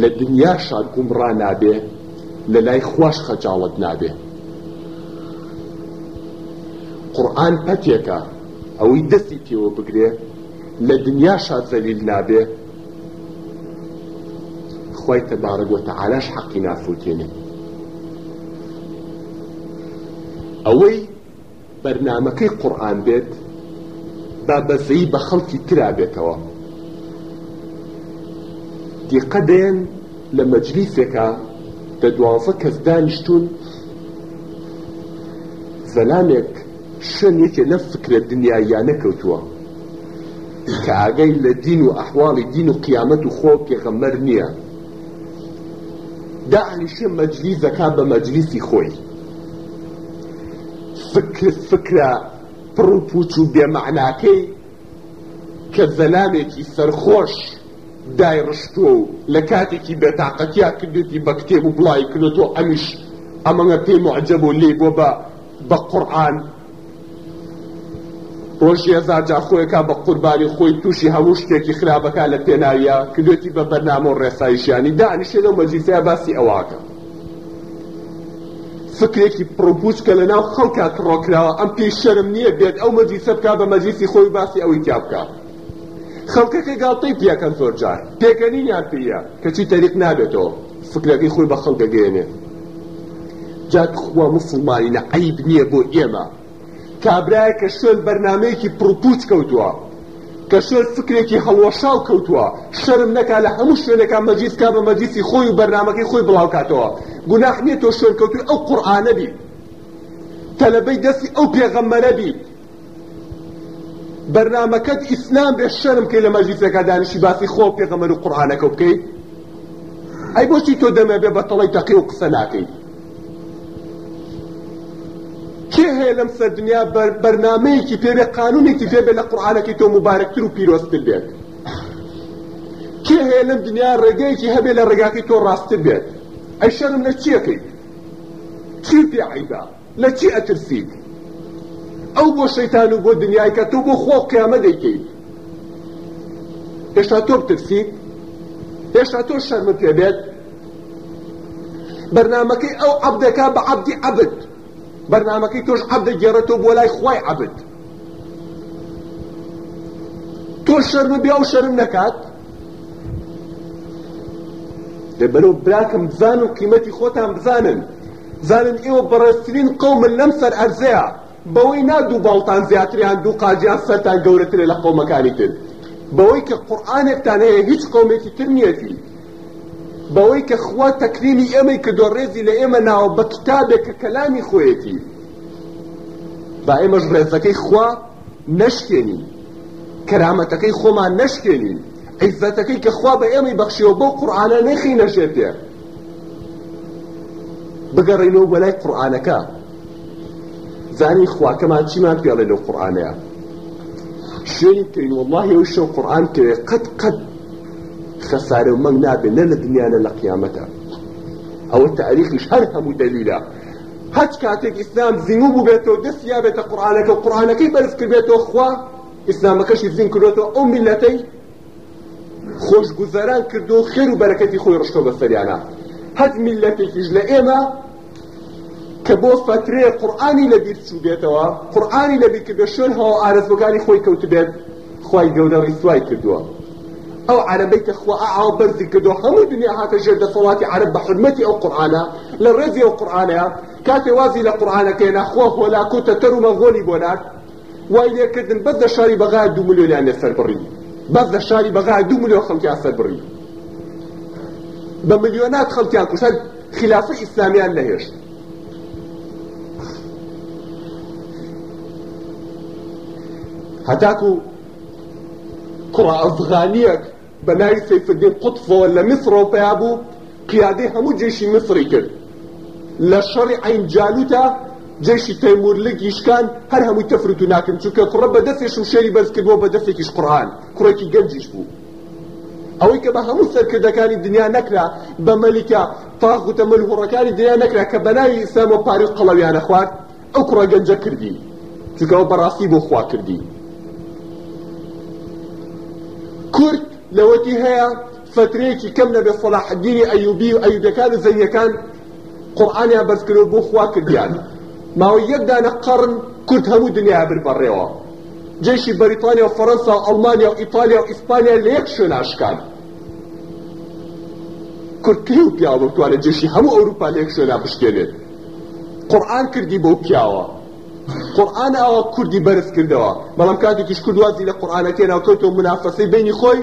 لە دنیاشا گومڕا نابێ لە لای خوۆش خەجاوت نابێ قورآن پەتێکە ئەوەی دەستی تێوە بگرێ لە دنیا شادزەلیل نابێ خۆی تەبارەگوتە عالاش حەقی نافوتێنێ ئەوەی بەرنمەکەی قورآن بێت با بەزەی بە خەڵکی ترا بێتەوە دیقە دێن لە مەجلیسێکە دە دوازە کەس دانیشتون زەلامێک شوێن یەکێ لە فکرە دنیایانە کەوتووە کە ئاگەی لە دین و ئەحواڵی دین و قیامەت و خۆ پێغەمەر نییە داعنیشە مەجلی زەکا بە مەجلیسی خۆی فکر فکرە پڕ و پوچ و بێمەعناکەی کە زەلامێکی سەرخۆش دایڕشتۆ و لە کاتێکی بێتاقەتیا کردێتی بە کتێب و بڵای کردێتەوە ئەمیش ئەمەگە پێی معجەب و لێ بۆ بە بە قورآان ڕۆژی هزار جا خۆیەکە بە قوربانی خۆی تووشی هەموو شتێکی خراپەکە لە پێناویە کردێتی بە بەرنامە و ڕێسایشیانی دانیشێ لەو مەجلیسەیە باسی ئەواکە فکرێکی پرۆپوچ کە لە ناو خەڵکا کڕۆکراوە ئەم پێی شەرم نییە بێت ئەو مەجلیسە بکە بە مەجلیسی خۆی باسی ئەوی تیا بکە خەڵکەکە گاڵتەی پیاکەن زۆر جار پێکەنینیان پێە کەچی تەریق نابێتەوە فکرەکەی خۆی بە خەڵکە گەێنێ جات خوا مسلمانی نە عیب نییە بۆ ئێمە کابرایە کە شوێن بەرنمەیەکی پرپوچ کەوتووە کە شوێن فکرێکی هەڵوەشاو کەوتووە شەرم نەکا لە هەموو شوێنەکان مەجیسکە بە مەجیسی خۆی و بەرنمەکەی خۆی بڵاوکاتەوە گوناح نیە تۆ شوێن کەوتوی ئەو قورآانەبی تەلەبەی دەستی ئەو پێغەممەرەبی بەرنمەکەت ئیسلام بێ شەرم کەی لە مەجلیسەکە دانیشی باسی خۆ پێغەمەر و قورآانەکە بکەیت ئەی بۆچی تۆ دەمە بێ بە تەڵی تەقی و قسە ناکەیت هەیە لەم سەر دنیا بەرنمەیەکی پێبێ قانونێکی پێبێ لە قورآانەکەی تۆ مبارەکتر و پیرۆستتر بێت کێ هەیە لەم دنیا ڕێگەیەکی هەبێ لە ڕێگاکەی تۆ ڕاستتر بێت ئەی شەرم لە چیەکەیت چی پێعیدا لە چی ئەترسید ئەو بۆ شەیتان و بۆ دنیای کە تۆ بۆ خۆ قیامە دەیکەیت هێشتا تۆ بترسید هێشتا تۆ شەرمت پێبێت بەرنمەکەی ئەو عبدەکە بە عبدی عبد بەرنمەکەی تۆش عبدە گێڕێتەوە بۆ لای خی عبد تۆ شەرمە بیا و شەرم نکات دەبەرەوە براکەم بزان و قیمەتی خۆتان بزانن زانن ئێوە بەڕستترین قومن لەم سەر ئەرزەیە بەوەی نادوو باڵتان زیاتریان دوو قاجیان سەرتان گەورەترە لە قومەکانی تر بەوەی کە قورآانێکتان هەیە هیچ قومێکی تر نیەتی بەوەی کە خوا تەکرینی ئەمەی کە دۆڕێزی لە ئێمە ناوە بە کتابێک کە کەلامی خۆیەتی با ئێمەش ڕێزەکەی خوا نەشکێنی کەرامەتەکەی خۆمان نەشکێنی عیزەتەکەی کە خوا بە ئێمەی بەخشیەوە بەو قورآانە نەخی نەشێتێ بگەڕینەوە بەلای قورآانەکە زانی خواکەمان چیمان پێڵێ لەو قورآانەیە شوێنی کەین وڵڵاهی و شەو قورآان کەوێ قەت قەت خەسارە و مەنگ نابێ نە لە دنیاە لە قیامەتە ئەوە تاریخیش هەر هەموو دەلیلە هەچ کاتێک ئیسلام زیینوو بوو بێتەوە دەستیا بێتە قڕانەکە و قڕانەکەی بەرز کردێتەوە خوا ئیسلامەکەشی زین کردێتەوە ئەو میلەتەی خۆشگوزەران کردو و خێر و بەرەکەتی خۆی ڕشتۆ بەسەریانە هەت میلەتێکیش لە ئێمە کە بۆ فترێ قورآانی لە بیر چوو بێتەوە قورآانی لە بیر کردێ شوێن هەوا ئارزبگانی خۆی کەوت بێت خی گەورەوەی سوای کردووە ئەو عربەی کە خوا ئاوا بەرزی کردو هەموو دنیا هاتە ژێر دەسەڵاتی عرب بە حرمەتی ئەو قورآانە لە ڕێزی ئەو قورآانەیە کاتێ وازی لە قورآانەکە ناخوا هۆلاکو تەتەر و مەغۆلی بۆ نات وای لێکردن بەس دە شاری بەغا دو ملیۆنیان لەسەر بڕی بەس دە شاری بەغا دو ملیۆن خەڵکی ئاسەر بڕی بە ملیۆنات خەڵکیان کوشت خلافە ئیسلامیان لەهێشت هەتاکو کوڕ ئەفغانیەک بە ناوی سەیفدی قوتفەوە لە میسرەوە پیا بوو قیادەی هەموو جێشی مصری کرد لە شەڕی عین جالوتە جێشی تەیمور لە گیشکان هەر هەمووی تەفرت و ناکرد چونکە کوڕە بە دەستێش و شێری بەرزکردەوە بە دەستێکیش قڕان کوڕێکی گەنجیش بوو ئەوەی کە بە هەموو سەرکردەکانی دنیا نەکرا بە مەلیکە تاغوتە مەلهوڕەکانی دنیا نەکرا کە بەناوی ئیسلامەوە پارێز قەڵەویانە خوارد ئەو کوڕە گەنجە کردی چونکەەوە بەڕاستی بۆ خوا کردی لەوەتی هەیە فترێکی کەم لەبێ سەلاحدینی ئەیوبی و ئەیوبەکان و زەنیەکان قورآانیان بەرزکردو بۆ خوا کردیان ماوەی یەکدانە قەڕن کورد هەموو دنیا بر بەڕێەوە جێشی بەریتانیا و فەرەنسا و ئەڵمانیا و ئیتالیا و ئیسپانیا لە یەک شوێن ئاشکان کوردکری و پیاوە توانە جێشی هەموو ئەوروپا لە یەک شوێنا بشکێنێت قورآن کردی بۆ پیاوە قورآن ئەوە کوردی بەرز کردەوە بەڵام کاتێکیش کوردوازی لە قورآانەکەێناو کەوتەوە منافەسەی بینی خۆی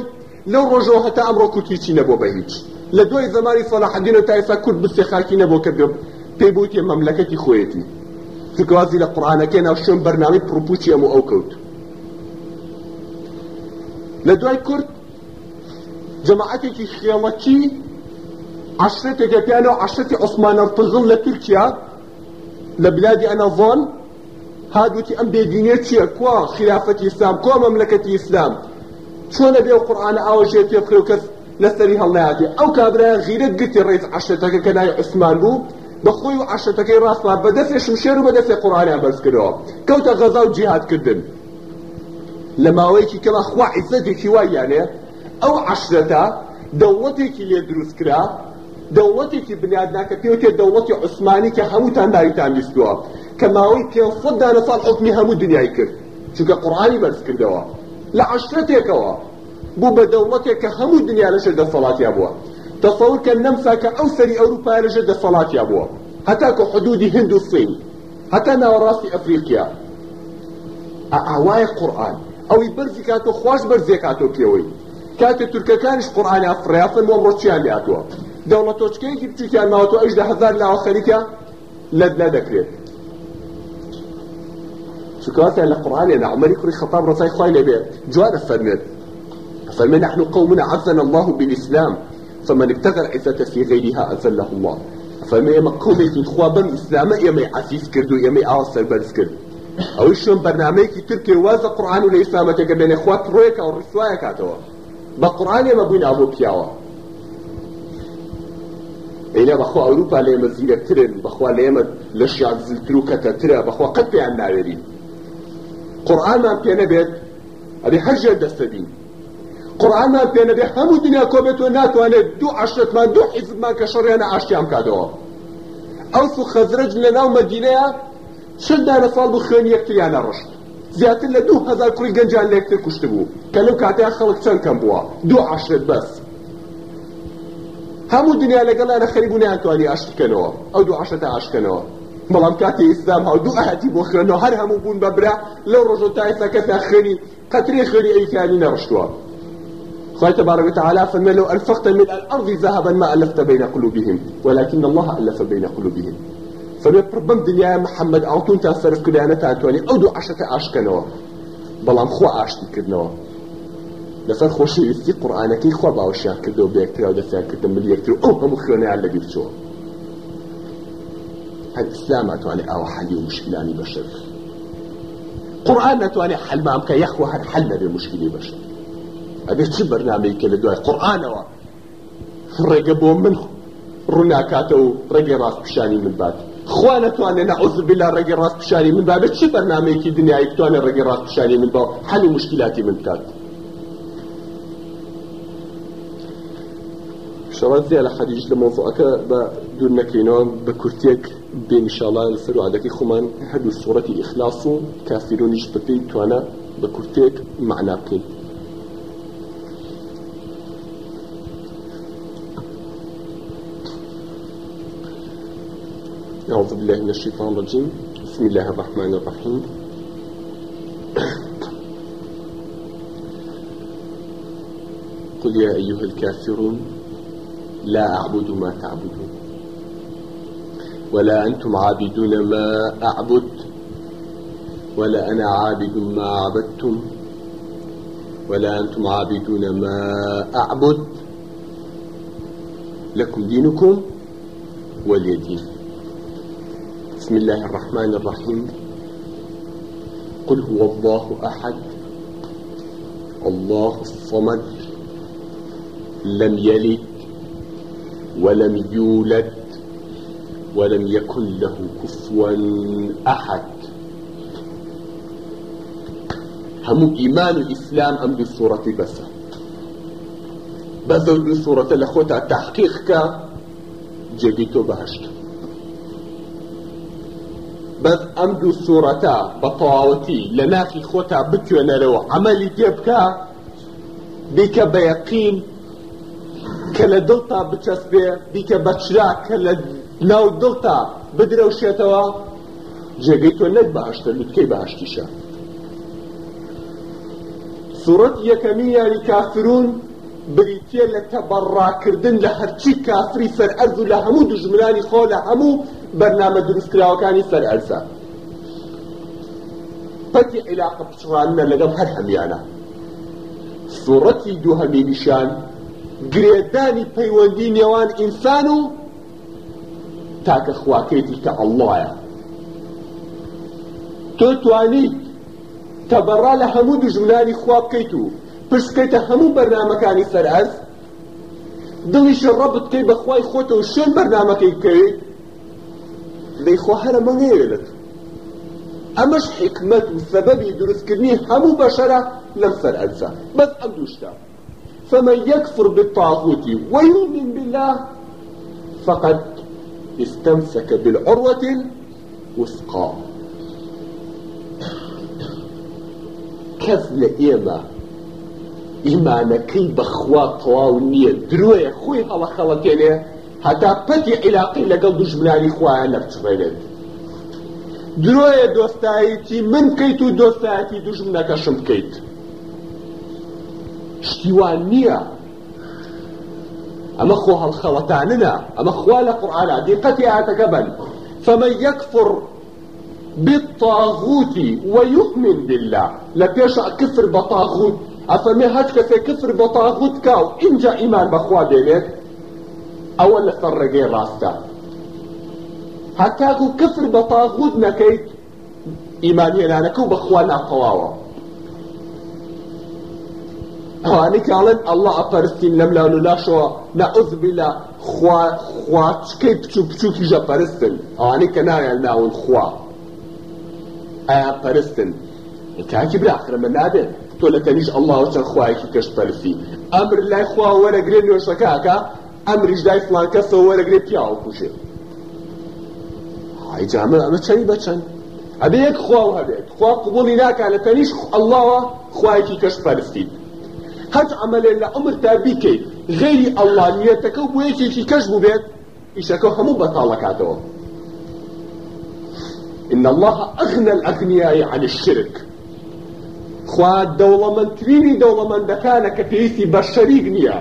لەو ڕۆژەوە هەتا ئەمڕۆ کورت هیچی نەبوو بە هیچ لە دوای زەمانی سەلاحدینە تایسا کورد بستێ خاکی نەبوو کە پێی بوتی مەملەکەتی خۆیەتی تکوازی لە قڕانەکەی ناو شوێن بەرنامی پرپوچی ئەمە ئەو کەوت لە دوای کورد جەماعەتێکی خێڵەکی عشرەتێکە پیانەوە عشرەتی عوسمانە پزڵ لە تورکیا لە بلادی ئەنەڤۆن هادوتی ئەم بێدینێ چییە کوا خلافەتی ئیسلام کۆ مەملەکەتی ئیسلام چۆنە بێ قورآانە ئاوەژێ پێ بکرێ و کەس لەسەری هەڵناتی ئەو کابرا غیرە گتی ڕێز عشتەکە کە لای عوسمان بوو بەخۆی و عشتەکەی ڕاستما بەدەستێ شمشێر و بەدەستێ قورآانیان بەرزکردەوە کەوتە غەزا و جیهاتکردن لە ماوەیەکی کەمە خوا عیزەتێکی وایانێ ئەو عشرەتا دەوڵەتێکی لێ دروستکرا دەوڵەتێکی بنیادنا کە پێوتێ دەوڵەتی عوسمانی کە هەمووتان داریتان بیستووە کە ماوەی پێ سەدا لە ساڵ حکمی هەموو دنیای کرد چونکە قڕانی بەرز کردەوە لە عشرەتێکەوە بوو بە دەوڵەتێک کە هەموو دنیا لەشە دەسەڵاتیا بووە تەسەور کە نەمسا کە ئەو سەری ئەوروپا لەژە دەسەڵاتیا بووە هەتاکو حدودی هند و سین هەتا ناوەڕاستی ئەفریقیا ئاوای قورآن ئەوی بەرزی کاتۆ خوۆش بەرزێک کاتۆ پێوەی کاتێ تورکەکانش قورآانە فریافن بۆ بۆچیان لاتووە دەوڵەتۆچکەیەکی بچووکیان ماوەتۆ ئەش دە هزار لاوە خەریکە لەدلا دەکرێت شكواتها لقرآن يعني عمر يكري خطاب رسائل خايلة بيه جوار فرمت فمن نحن قومنا عزنا الله بالإسلام فمن ابتغى العزة في غيرها أزله الله فما يما قومي خوابا إسلاما يما عزيز كردو يما عاصر برس كردو او شون برنامجي تركي واز قرآن والإسلام تقبل إخوات رويك أو رسوايا كاتوا بقرآن يما بوين أبو بياوا ئەیلا بەخوا ئەوروپا لێمە زیرەترن بەخوا لێمە لە شیان زیتر و کەتەترە بەخوا قەت پێیان ناوێرین قورآنمان پێ نەبێت ئەبێ هەر ژێر دەستە بین قورآنمان پێ نەبێ هەموو دنیا کۆبێتەوە ناتوانێت دوو عشتمان دوو حیزبمان کە شەڕیانە ئاشتیان بکاتەوە ئەوس و خەزرج لە ناو مەدینەیە چل دارە ساڵ بوو خوێن یەکتریانە ڕشت زیاتر لە دوو هزار کوڕی گەنجان لە یەکتر کوشت بوو کە لەو کاتەیە خەڵک چەند کەم بووە دوو عشت بەس هەموو دنیا لەگەڵانە خەریبوو ناتوانانی ئاشتکەنەوە ئەو دوو عشتە ئاشکەنەوە بەڵام کاتی ئیسلام هەودوو ئاهاتی بۆ خوێنەوە هەر هەموو بوون بەبرا لەو ڕۆژۆ تایفە کەسە خوێنی قەتری خوێنی ئەیکانی نەڕشتووە خی تبارك وتعالى فما لو أنفقت من الأرض ذهبا ما ألفت بين قلوبهم ولكن الله ألف بين قلوبهم فما بربم دنيا محمد أعطون تأثرف كدانا تأتواني أو دو عشرة عشكنوا بلام خو عشتي كدنوا لەسەر خۆشی ئستی قورآانەکەی خوا باوەشیان کردەوە بەکترا و دەستیان کردم ملیەکتر ئەو هەموو خوێنیان لە بیرچەوە هەر ئسلام ئەتوانێت ئەوە حەلی و مشکلانی بەشر قورآن ناتوانێت حەلمام کە یەخوە هەر حەل نەبێ مشکلی بەشر ئەبێ چ بەرنامەی کە لە دوای قورآانەوە ڕێگە بۆ من ڕووناکاتە و ڕێگەی ڕاست پیشانی من بات خوا نتوانێت نەعوز بلا ڕێگەی ڕاست پیشانی من بابێت چ بەرنمەیەکی دنیای توانێت ڕێگەی ڕاست پیشانی من بە حەل و مشکلاتی من بکات شەوە زیە لە خەریج لە مۆفعەکە بە دوور نەکەینەوە بە کورتێک بێنیشاڵان سەر و عادەکەی خۆمان هەردوو سوورەتی ئیخلاص و کافیرۆنیش بەپی توانە بە کورتێک معنا بکەین أعوذ بالله من الشيطان الرجيم بسم الله الرحمن الرحيم قل يا أيها الكافرون لا أعبد ما تعبدون ولا أنتم عابدون ما أعبد ولا أنا عابد ما عبدتم ولا أنتم عابدون ما أعبد لكم دينكم ولي دين بسم الله الرحمن الرحيم قل هو الله أحد الله الصمد لم يلد ولم يولد ولم يكن له كفوا أحد هم إيمان الإسلام أم بالصورة بس بس بالصورة لخوتها تحقيقك جديد بهشت بەس ئەم دوو سوورەتە بە تەواوەتی لە ناخی خۆتا بتوێنەرەوە ئەمەلی تێ بکە بیکە بە یەقین کە لە دڵتا بچەسبێ بیکە بەچرا کە لە ناو دڵتا بدرەوشێتەوە جێگەی تۆ نەک باشتە لوتکەی باشتیشە سوورەت یەکەمی یاری کافرون بریتە لە تەبەڕاکردن لە هەرچی کافری سەر ئەرز و لە هەموو دژمنانی خۆ لە هەموو بەرنامە دروستکراوەکانی سەر ئەرزە پەتی عیلاقە پچڕانە لەگەڵ هەر هەمیانە سوورەتی دووهەمی نیشان گرێدانی پەیوەندی نێوان ئینسان و تاکە خواکەیتی کە ئەڵایە تۆ توانیت تەبەڕا لە هەموو دژمنانی خوا بکەیت و پرسکەیتە هەموو بەرنمەکانی سەرعز دڵیش ڕەبت کەی بەخوای خۆتەوە شوێن بەرنمەکەی بکەوێت لەی خۆ هەرە مەنێوێت ئەمەش حکمت و سەبەبی دروستکردنی هەموو بەشەرە لەم سەرعەرزە بەس ئەم دووشتە فمن يكفر بالطاغوت ويؤمن بالله فقد استمسك بالعروة الوثقى کەس لە ئێمە ئیمانەکەی بەخوا تەواو نییە درۆیە خۆی ئەوە خەڵەکەێنێ هەتا پەتی عیلاقی لەگەڵ دوژمنانی خۆیان لە بچڕێنێت درۆیە دۆستایەتی من بکەیت و دۆستایەتی دوژمنەکەشم بکەیت شتیوان نییە ئەمە خۆ هەڵخەوەتانە ئەمە خوا لە قورآلا دیقەتی ئاتەکە بن فمن يكفر بالطاغوت ويؤمن بالله لا بيشع كفر بطاغوت أفمي هاتك في كفر بطاغوت كاو إنجا إيمان بخوا دينيت أول فرقين راستا هاتاكو كفر بطاغوت نكيت إيمانيا لانكو بخوا ناقواوا ئەوانەی کاڵێن ئەله ئەپەرستین لەم لا لەلاشەوە نەعزبی لە خواچکەی بچوو بچووکی ژەپەرستن ئەوانەی کە نایان ناون خوا ئایا پەرستن تاکی براخرمە نابێت تۆ لە تەنیش ئەله چەند خوایەکی کەش پەرسی ئەمر لای خوا وەرەگرێن نوێشەکەکە ئەمریش دای فلان کەسەوە وەرەگرێت پیاوە کوژێ ئایجامە ئەمە چەنی بەچەند ئەبێ یەک خوا هەبێت خوا قوڵی ناکە لە تەنیش ئەلهەوە خوایەکی کەش پەرستید هەچ ئەمەلێ لە ئەمر تا بیکەیت غێری ئەڵانیەتەکە بۆ یەکێکی کەش بووبێت ئیشەکە هەموو بەتاڵەکاتەوە إن الله أغنى الأغنياء عن الشرك خوا دەوڵەمەندترینی دەوڵەمەندەکانە کە پێویستی بە شەریک نییە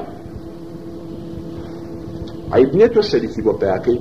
عیب نییە تۆ شەریکی بۆ پیاکەی